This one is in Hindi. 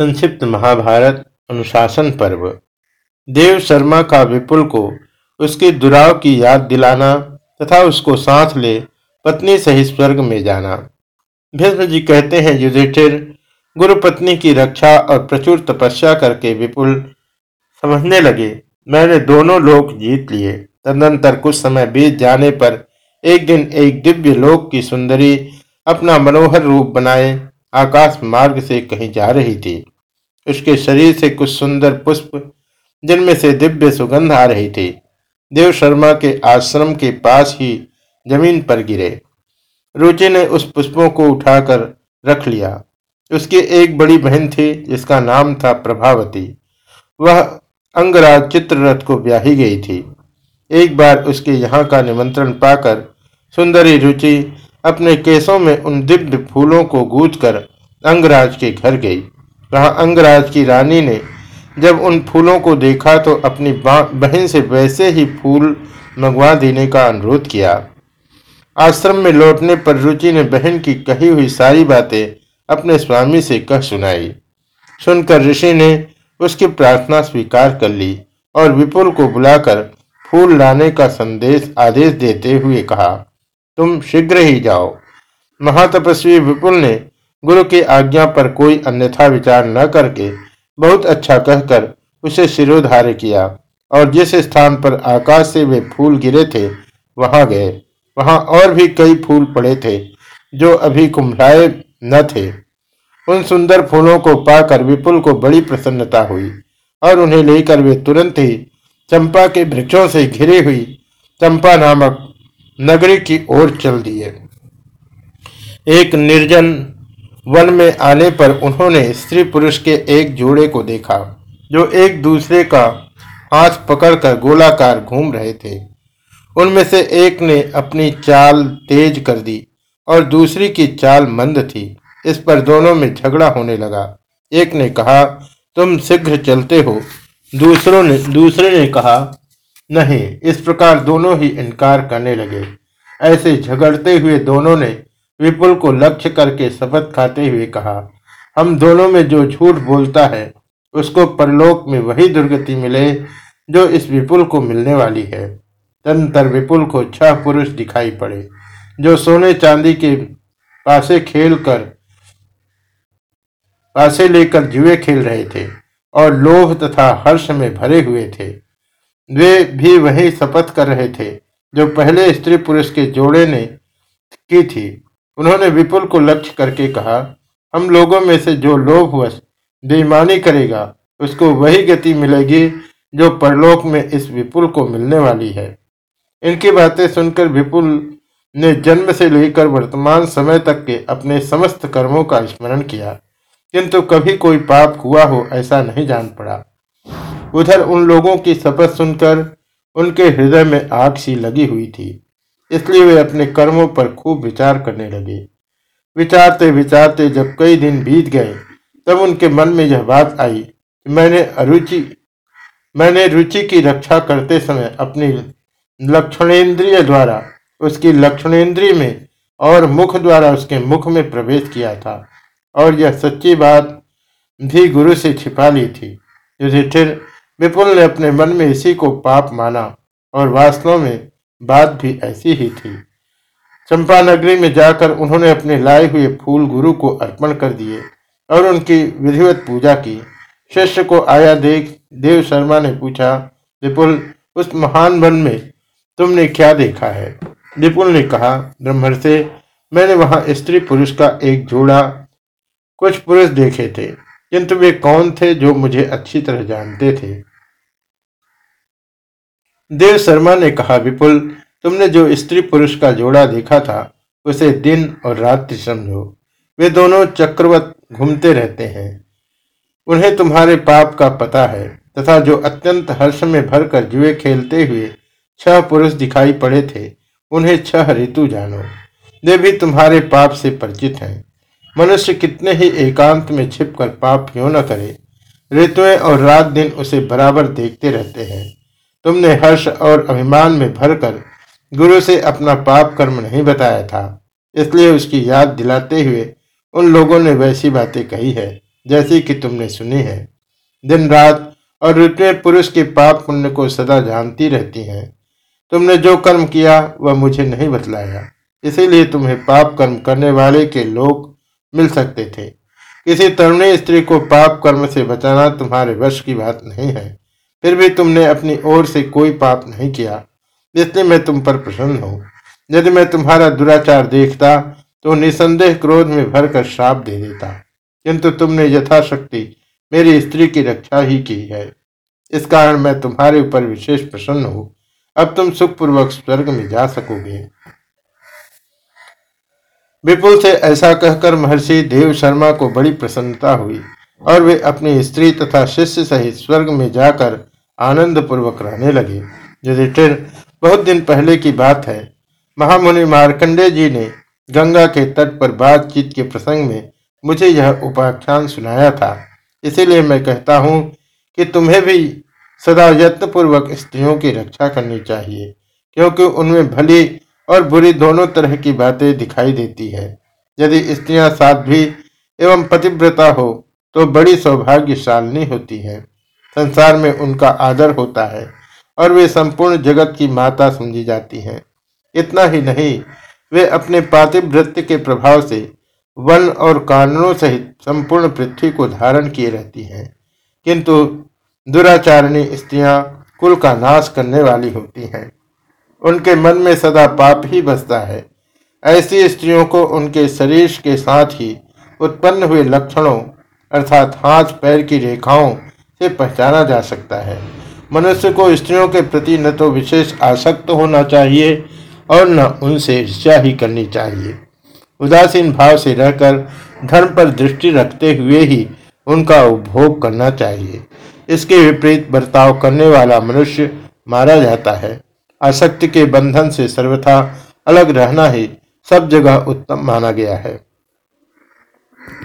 संक्षिप्त महाभारत अनुशासन पर्व। देव शर्मा का विपुल को उसके दुराव की याद दिलाना तथा उसको साथ ले पत्नी सहित स्वर्ग में जाना। भीष्म जी कहते हैं, युधिष्ठिर गुरु पत्नी की रक्षा और प्रचुर तपस्या करके विपुल समझने लगे। मैंने दोनों लोक जीत लिए। तदनंतर कुछ समय बीत जाने पर एक दिन एक दिव्य लोक की सुंदरी अपना मनोहर रूप बनाए आकाश मार्ग से कहीं जा रही थी। उसके शरीर से कुछ सुंदर पुष्प, जिनमें से दिव्य सुगंध आ रही थी। देव शर्मा के आश्रम के पास ही ज़मीन पर गिरे। रुचि ने उस पुष्पों को उठाकर रख लिया। उसकी एक बड़ी बहन थी, जिसका नाम था प्रभावती। वह अंगराज चित्ररथ को ब्याही गई थी। एक बार उसके यहाँ का निमंत्रण पाकर सुंदरी रुचि अपने केसों में उन दिव्य फूलों को गूंज कर अंगराज के घर गई। अंगराज की रानी ने। जब उन फूलों को देखा तो अपनी बहन से वैसे ही फूल मंगवा देने का अनुरोध किया। आश्रम में लौटने पर रुचि ने बहन की कही हुई सारी बातें अपने स्वामी से कह सुनाई। सुनकर ऋषि ने उसकी प्रार्थना स्वीकार कर ली और विपुल को बुलाकर फूल लाने का संदेश, आदेश देते हुए कहा, तुम शीघ्र ही जाओ। महातपस्वी विपुल ने गुरु की आज्ञा पर कोई अन्यथा विचार न करके बहुत अच्छा कहकर उसे सिरोधार्य किया और जिस स्थान पर आकाश से वे फूल गिरे थे, वहाँ गए। वहाँ और भी कई फूल पड़े थे जो अभी कुंभलाए न थे। उन सुंदर फूलों को पाकर विपुल को बड़ी प्रसन्नता हुई और उन्हें लेकर वे तुरंत ही चंपा के वृक्षों से घिरी हुई चंपा नामक नगरी की ओर चल दिए। एक निर्जन वन में आने पर उन्होंने स्त्री पुरुष के एक जोड़े को देखा, जो एक दूसरे का हाथ पकड़कर गोलाकार घूम रहे थे। उनमें से एक ने अपनी चाल तेज कर दी और दूसरी की चाल मंद थी। इस पर दोनों में झगड़ा होने लगा। एक ने कहा, तुम शीघ्र चलते हो। दूसरों ने दूसरे ने कहा, नहीं। इस प्रकार दोनों ही इनकार करने लगे। ऐसे झगड़ते हुए दोनों ने विपुल को लक्ष्य करके शपथ खाते हुए कहा, हम दोनों में जो झूठ बोलता है, उसको परलोक में वही दुर्गति मिले, जो इस विपुल को मिलने वाली है। तंतर विपुल को छह पुरुष दिखाई पड़े, जो सोने चांदी के पासे खेल कर पासे लेकर जुए खेल रहे थे और लोभ तथा हर्ष में भरे हुए थे। वे भी वही शपथ कर रहे थे, जो पहले स्त्री पुरुष के जोड़े ने की थी। उन्होंने विपुल को लक्ष्य करके कहा, हम लोगों में से जो लोभवश बेईमानी करेगा, उसको वही गति मिलेगी जो परलोक में इस विपुल को मिलने वाली है। इनकी बातें सुनकर विपुल ने जन्म से लेकर वर्तमान समय तक के अपने समस्त कर्मों का स्मरण किया, किंतु कभी कोई पाप हुआ हो ऐसा नहीं जान पड़ा। उधर उन लोगों की शपथ सुनकर उनके हृदय में आग सी लगी हुई थी। इसलिए वे अपने कर्मों पर खूब विचार करने लगे। विचारते विचारते जब कई दिन बीत गए, तब उनके मन में यह बात आई कि मैंने अरुचि, मैंने रुचि की रक्षा करते समय अपनी लक्षणेन्द्रिय द्वारा, उसकी लक्षणेन्द्रिय में और मुख द्वारा उसके मुख में प्रवेश किया था और यह सच्ची बात भी गुरु से छिपा ली थी। युधिष्ठिर विपुल ने अपने मन में इसी को पाप माना और वास्तव में बात भी ऐसी ही थी। चंपा नगरी में जाकर उन्होंने अपने लाए हुए फूल गुरु को अर्पण कर दिए और उनकी विधिवत पूजा की। शिष्य को आया देख, देव शर्मा ने पूछा, विपुल, उस महान वन में तुमने क्या देखा है? विपुल ने कहा ब्रह्मण से मैंने वहाँ स्त्री पुरुष का एक जोड़ा कुछ पुरुष देखे थे, किंतु वे कौन थे जो मुझे अच्छी तरह जानते थे? देव शर्मा ने कहा, विपुल, तुमने जो स्त्री पुरुष का जोड़ा देखा था, उसे दिन और रात्रि समझो। वे दोनों चक्रवत घूमते रहते हैं। उन्हें तुम्हारे पाप का पता है, तथा जो अत्यंत हर्ष में भरकर जुए खेलते हुए छह पुरुष दिखाई पड़े थे, उन्हें छह ऋतु जानो। वे भी तुम्हारे पाप से परिचित हैं। मनुष्य कितने ही एकांत में छिपकर पाप क्यों न करे। ऋतुएँ और रात दिन उसे बराबर देखते रहते हैं। तुमने हर्ष और अभिमान में भरकर गुरु से अपना पाप कर्म नहीं बताया था। इसलिए उसकी याद दिलाते हुए उन लोगों ने वैसी बातें कही है, जैसी कि तुमने सुनी है। दिन रात और ऋतु पुरुष के पाप पुण्य को सदा जानती रहती हैं। तुमने जो कर्म किया, वह मुझे नहीं बतलाया। इसीलिए तुम्हें पाप कर्म करने वाले के लोग मिल सकते थे। किसी तरुणी स्त्री को पाप कर्म से बचाना तुम्हारे वश की बात नहीं है। फिर भी तुमने अपनी ओर से कोई पाप नहीं किया इसलिए मैं तुम पर प्रसन्न हूँ। यदि मैं तुम्हारा दुराचार देखता तो निसंदेह क्रोध में भरकर श्राप दे देता। किंतु तुमने यथाशक्ति मेरी स्त्री की रक्षा ही की है। इस कारण मैं तुम्हारे ऊपर विशेष प्रसन्न हूँ। अब तुम सुखपूर्वक स्वर्ग में जा सकोगे। विपुल से ऐसा कहकर महर्षि देव शर्मा को बड़ी प्रसन्नता हुई और वे अपनी स्त्री तथा शिष्य सहित स्वर्ग में जाकर आनंद पूर्वक रहने लगे। युधिष्ठिर, बहुत दिन पहले की बात है। महामुनि मार्कंडे जी ने गंगा के तट पर बातचीत के प्रसंग में मुझे यह उपाख्यान सुनाया था। इसीलिए मैं कहता हूँ कि तुम्हें भी सदा यत्न पूर्वक स्त्रियों की रक्षा करनी चाहिए, क्योंकि उनमें भली और बुरी दोनों तरह की बातें दिखाई देती है। यदि स्त्रियाँ साध्वी एवं पतिव्रता हो तो बड़ी सौभाग्यशालिनी होती है। संसार में उनका आदर होता है और वे संपूर्ण जगत की माता समझी जाती हैं। इतना ही नहीं, वे अपने पातिव्रत्य के प्रभाव से वन और कानूनों सहित संपूर्ण पृथ्वी को धारण किए रहती हैं। किंतु दुराचारणी स्त्रियाँ कुल का नाश करने वाली होती हैं। उनके मन में सदा पाप ही बसता है। ऐसी स्त्रियों को उनके शरीर के साथ ही उत्पन्न हुए लक्षणों अर्थात हाथ पैर की रेखाओं से पहचाना जा सकता है। मनुष्य को स्त्रियों के प्रति न तो विशेष आसक्त होना चाहिए और न उनसे ईर्ष्या ही करनी चाहिए। उदासीन भाव से रहकर धर्म पर दृष्टि रखते हुए ही उनका उपभोग करना चाहिए। इसके विपरीत बर्ताव करने वाला मनुष्य मारा जाता है। आसक्ति के बंधन से सर्वथा अलग रहना ही सब जगह उत्तम माना गया है।